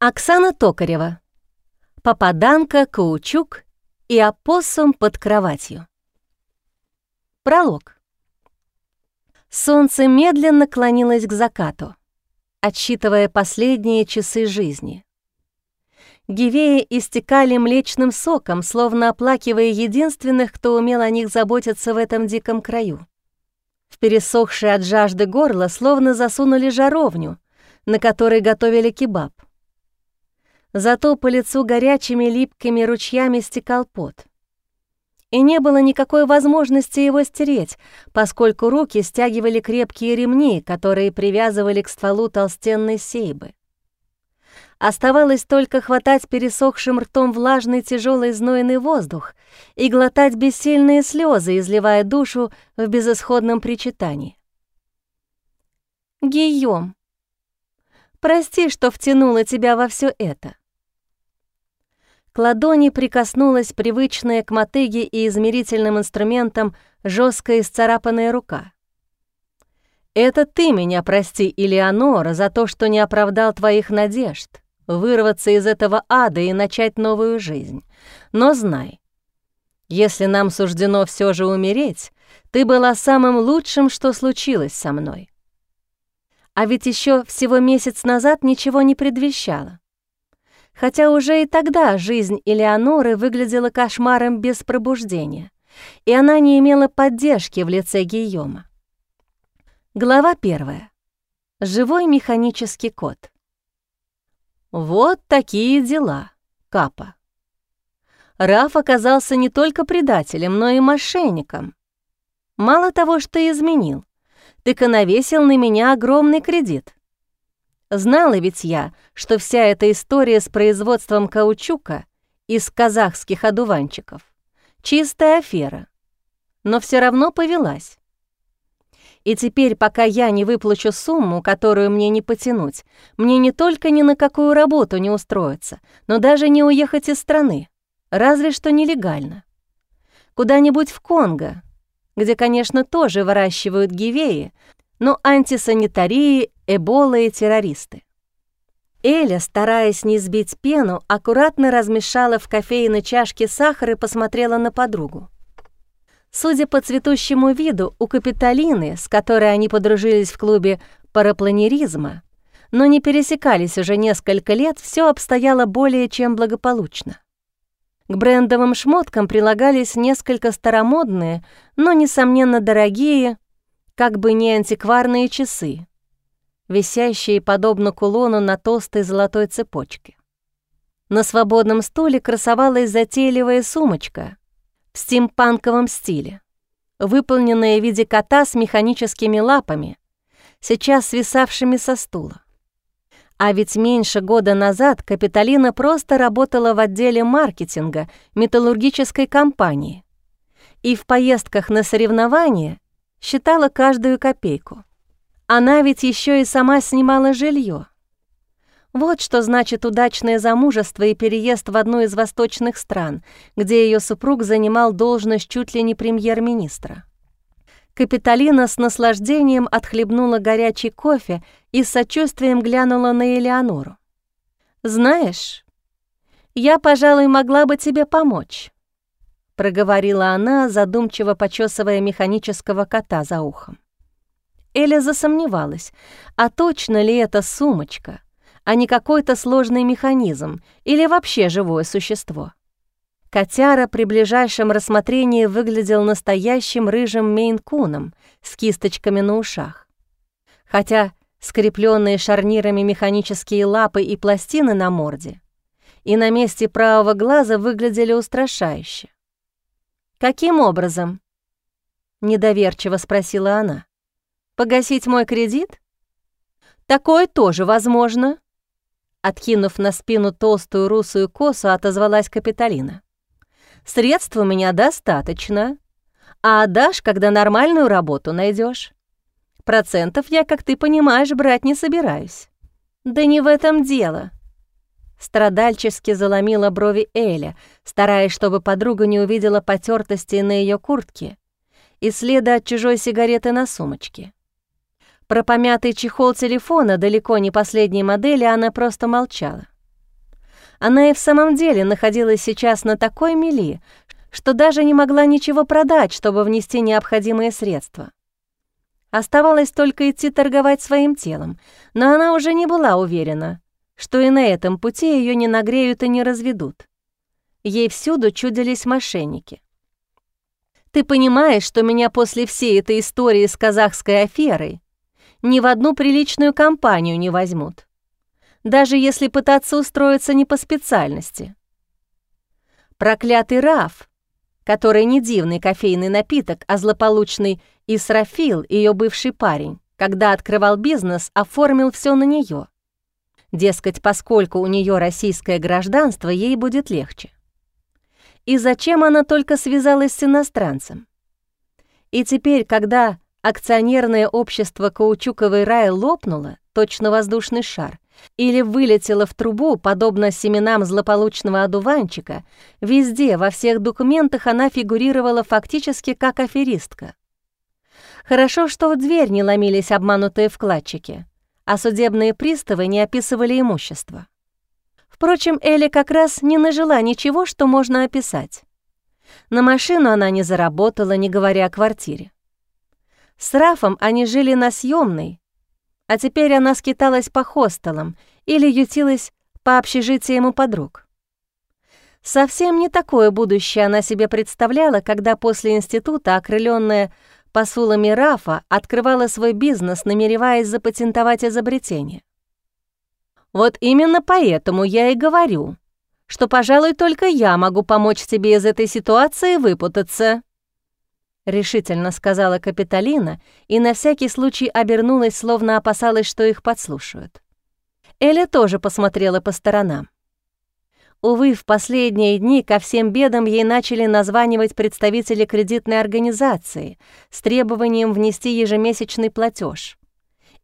Оксана Токарева. Попаданка, каучук и опоссум под кроватью. Пролог. Солнце медленно клонилось к закату, отсчитывая последние часы жизни. Гивеи истекали млечным соком, словно оплакивая единственных, кто умел о них заботиться в этом диком краю. В пересохшее от жажды горло словно засунули жаровню, на которой готовили кебаб. Зато по лицу горячими липкими ручьями стекал пот. И не было никакой возможности его стереть, поскольку руки стягивали крепкие ремни, которые привязывали к стволу толстенной сейбы. Оставалось только хватать пересохшим ртом влажный тяжелый знойный воздух и глотать бессильные слезы, изливая душу в безысходном причитании. «Гийом, прости, что втянула тебя во все это». К ладони прикоснулась привычная к мотыге и измерительным инструментам жесткая исцарапанная рука. «Это ты меня прости, Элеонора, за то, что не оправдал твоих надежд вырваться из этого ада и начать новую жизнь. Но знай, если нам суждено все же умереть, ты была самым лучшим, что случилось со мной. А ведь еще всего месяц назад ничего не предвещало. Хотя уже и тогда жизнь Элеоноры выглядела кошмаром без пробуждения, и она не имела поддержки в лице Гийома. Глава первая. Живой механический кот. Вот такие дела, Капа. Раф оказался не только предателем, но и мошенником. Мало того, что изменил, и навесил на меня огромный кредит. Знала ведь я, что вся эта история с производством каучука из казахских одуванчиков — чистая афера, но все равно повелась. И теперь, пока я не выплачу сумму, которую мне не потянуть, мне не только ни на какую работу не устроиться, но даже не уехать из страны, разве что нелегально. Куда-нибудь в Конго, где, конечно, тоже выращивают гивеи, но антисанитарии, эбола и террористы. Эля, стараясь не сбить пену, аккуратно размешала в кофейной чашке сахар и посмотрела на подругу. Судя по цветущему виду, у Капитолины, с которой они подружились в клубе парапланеризма, но не пересекались уже несколько лет, все обстояло более чем благополучно. К брендовым шмоткам прилагались несколько старомодные, но, несомненно, дорогие, как бы не антикварные часы, висящие подобно кулону на толстой золотой цепочке. На свободном стуле красовалась затейливая сумочка — в стимпанковом стиле, выполненная в виде кота с механическими лапами, сейчас свисавшими со стула. А ведь меньше года назад Капитолина просто работала в отделе маркетинга металлургической компании и в поездках на соревнования считала каждую копейку. Она ведь еще и сама снимала жилье. Вот что значит удачное замужество и переезд в одну из восточных стран, где ее супруг занимал должность чуть ли не премьер-министра. Капитолина с наслаждением отхлебнула горячий кофе и с сочувствием глянула на Элеонору. «Знаешь, я, пожалуй, могла бы тебе помочь», — проговорила она, задумчиво почесывая механического кота за ухом. Эля засомневалась, а точно ли это сумочка — а не какой-то сложный механизм или вообще живое существо. Котяра при ближайшем рассмотрении выглядел настоящим рыжим мейн-куном с кисточками на ушах. Хотя скрепленные шарнирами механические лапы и пластины на морде и на месте правого глаза выглядели устрашающе. «Каким образом?» — недоверчиво спросила она. «Погасить мой кредит?» «Такое тоже возможно», Откинув на спину толстую русую косу, отозвалась Капитолина. «Средств у меня достаточно. А отдашь, когда нормальную работу найдешь. Процентов я, как ты понимаешь, брать не собираюсь». «Да не в этом дело», Страдальчески заломила брови Эля, стараясь, чтобы подруга не увидела потертости на ее куртке и следа от чужой сигареты на сумочке. Про помятый чехол телефона далеко не последней модели она просто молчала. Она и в самом деле находилась сейчас на такой мели, что даже не могла ничего продать, чтобы внести необходимые средства. Оставалось только идти торговать своим телом, но она уже не была уверена, что и на этом пути ее не нагреют и не разведут. Ей всюду чудились мошенники. «Ты понимаешь, что меня после всей этой истории с казахской аферой ни в одну приличную компанию не возьмут, даже если пытаться устроиться не по специальности. Проклятый Раф, который не дивный кофейный напиток, а злополучный Исрафил, ее бывший парень, когда открывал бизнес, оформил все на нее. Дескать, поскольку у нее российское гражданство, ей будет легче. И зачем она только связалась с иностранцем? И теперь, когда акционерное общество «Каучуковый рай» лопнуло, точно воздушный шар, или вылетело в трубу, подобно семенам злополучного одуванчика, везде, во всех документах она фигурировала фактически как аферистка. Хорошо, что в дверь не ломились обманутые вкладчики, а судебные приставы не описывали имущество. Впрочем, Элли как раз не нажила ничего, что можно описать. На машину она не заработала, не говоря о квартире. С Рафом они жили на съемной, а теперь она скиталась по хостелам или ютилась по общежитиям у подруг. Совсем не такое будущее она себе представляла, когда после института, окрыленная посулами Рафа открывала свой бизнес, намереваясь запатентовать изобретение. Вот именно поэтому я и говорю, что, пожалуй, только я могу помочь тебе из этой ситуации выпутаться. Решительно сказала Капитолина и на всякий случай обернулась, словно опасалась, что их подслушают. Эля тоже посмотрела по сторонам. Увы, в последние дни ко всем бедам ей начали названивать представители кредитной организации с требованием внести ежемесячный платеж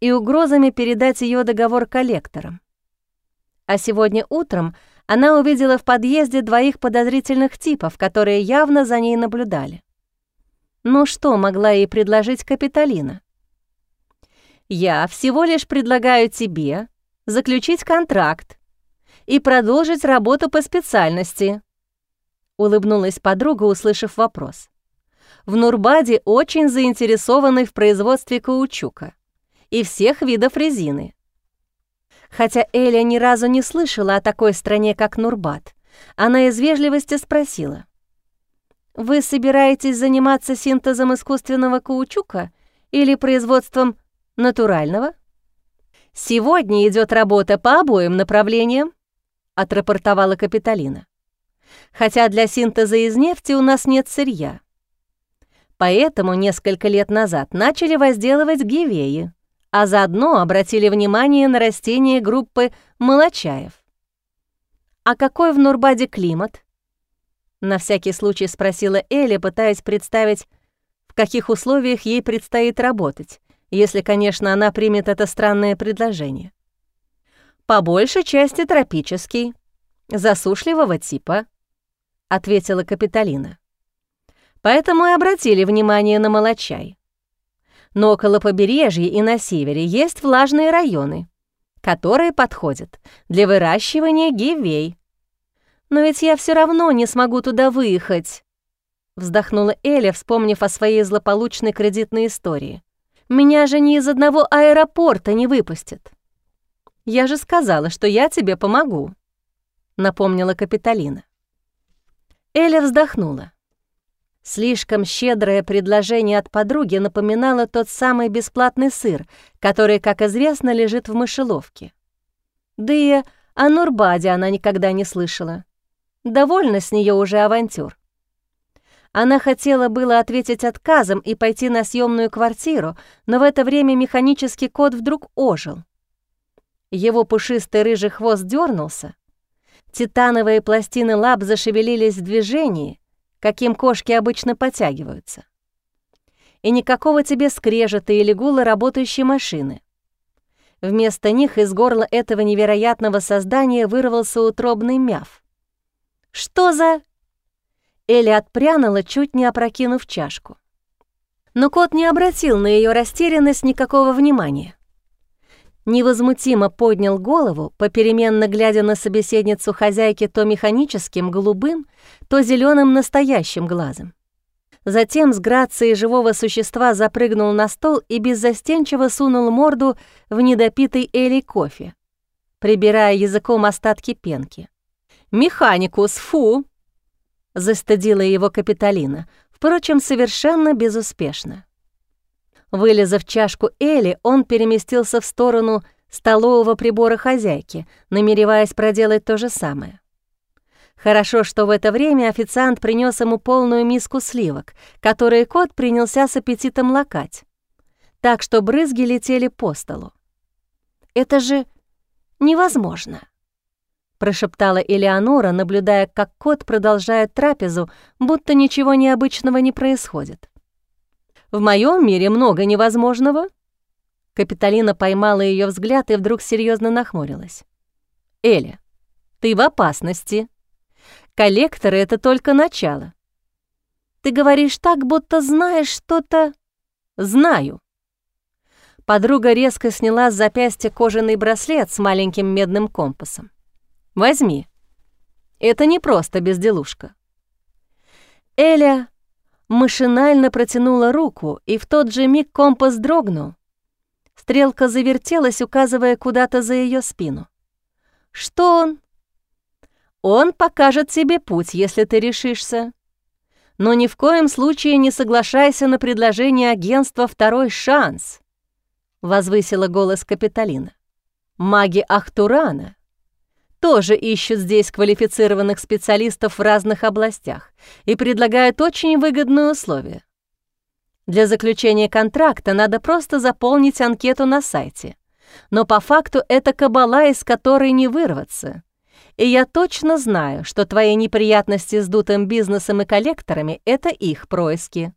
и угрозами передать ее договор коллекторам. А сегодня утром она увидела в подъезде двоих подозрительных типов, которые явно за ней наблюдали. Ну что могла ей предложить Капитолина? «Я всего лишь предлагаю тебе заключить контракт и продолжить работу по специальности», — улыбнулась подруга, услышав вопрос. «В Нурбаде очень заинтересованы в производстве каучука и всех видов резины. Хотя Эля ни разу не слышала о такой стране, как Нурбад, она из вежливости спросила. «Вы собираетесь заниматься синтезом искусственного каучука или производством натурального?» «Сегодня идет работа по обоим направлениям», — отрапортовала Капитолина. «Хотя для синтеза из нефти у нас нет сырья. Поэтому несколько лет назад начали возделывать гивеи, а заодно обратили внимание на растения группы молочаев. «А какой в Нурбаде климат?» На всякий случай спросила Эля, пытаясь представить, в каких условиях ей предстоит работать, если, конечно, она примет это странное предложение по большей части тропический, засушливого типа», — ответила Капитолина. «Поэтому и обратили внимание на молочай. Но около побережья и на севере есть влажные районы, которые подходят для выращивания гивей. Но ведь я все равно не смогу туда выехать», — вздохнула Эля, вспомнив о своей злополучной кредитной истории. «Меня же ни из одного аэропорта не выпустят». «Я же сказала, что я тебе помогу», — напомнила Капитолина. Эля вздохнула. Слишком щедрое предложение от подруги напоминало тот самый бесплатный сыр, который, как известно, лежит в мышеловке. Да и о Нурбаде она никогда не слышала. Довольно с нее уже авантюр. Она хотела было ответить отказом и пойти на съемную квартиру, но в это время механический кот вдруг ожил. Его пушистый рыжий хвост дернулся. Титановые пластины лап зашевелились в движении, каким кошки обычно подтягиваются. И никакого тебе скрежета или гула работающей машины. Вместо них из горла этого невероятного создания вырвался утробный мяв. «Что за...» Элли отпрянула, чуть не опрокинув чашку. Но кот не обратил на ее растерянность никакого внимания. невозмутимо поднял голову, попеременно глядя на собеседницу хозяйки то механическим голубым, то зеленым настоящим глазом. Затем с грацией живого существа запрыгнул на стол и беззастенчиво сунул морду в недопитый Эли кофе, прибирая языком остатки пенки. «Механикус, фу!» — застыдила его Капитолина, впрочем, совершенно безуспешно. Вылезав чашку Эли, он переместился в сторону столового прибора хозяйки, намереваясь проделать то же самое. Хорошо, что в это время официант принес ему полную миску сливок, которые кот принялся с аппетитом лакать, так что брызги летели по столу. «Это же невозможно», — прошептала Элеонора, наблюдая, как кот продолжает трапезу, будто ничего необычного не происходит. В моем мире много невозможного». Капитолина поймала ее взгляд и вдруг серьезно нахмурилась. «Эля, ты в опасности. Коллекторы — это только начало. Ты говоришь так, будто знаешь что-то...» «Знаю». Подруга резко сняла с запястья кожаный браслет с маленьким медным компасом. «Возьми. Это не просто безделушка». Эля машинально протянула руку, и в тот же миг компас дрогнул. Стрелка завертелась, указывая куда-то за ее спину. «Что он?» «Он покажет тебе путь, если ты решишься. Но ни в коем случае не соглашайся на предложение агентства «Второй шанс», — возвысила голос Капитолина. «Маги Ахтурана тоже ищут здесь квалифицированных специалистов в разных областях и предлагают очень выгодные условия. Для заключения контракта надо просто заполнить анкету на сайте. Но по факту это кабала, из которой не вырваться. И я точно знаю, что твои неприятности с дутым бизнесом и коллекторами — это их происки.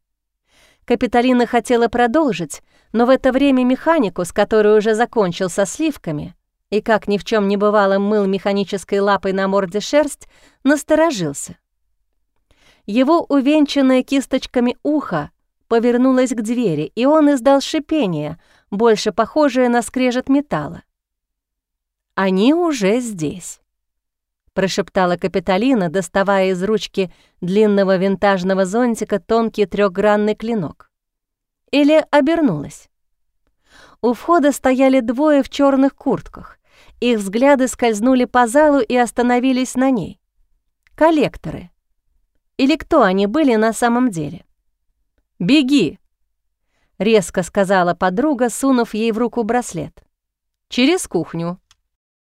Капитолина хотела продолжить, но в это время механику, с которой уже закончил со сливками, и, как ни в чем не бывало, мыл механической лапой на морде шерсть, насторожился. Его увенчанное кисточками ухо повернулось к двери, и он издал шипение, больше похожее на скрежет металла. «Они уже здесь», — прошептала Капитолина, доставая из ручки длинного винтажного зонтика тонкий трехгранный клинок. Или обернулась. У входа стояли двое в черных куртках. Их взгляды скользнули по залу и остановились на ней. Коллекторы. Или кто они были на самом деле? «Беги!» — резко сказала подруга, сунув ей в руку браслет. «Через кухню».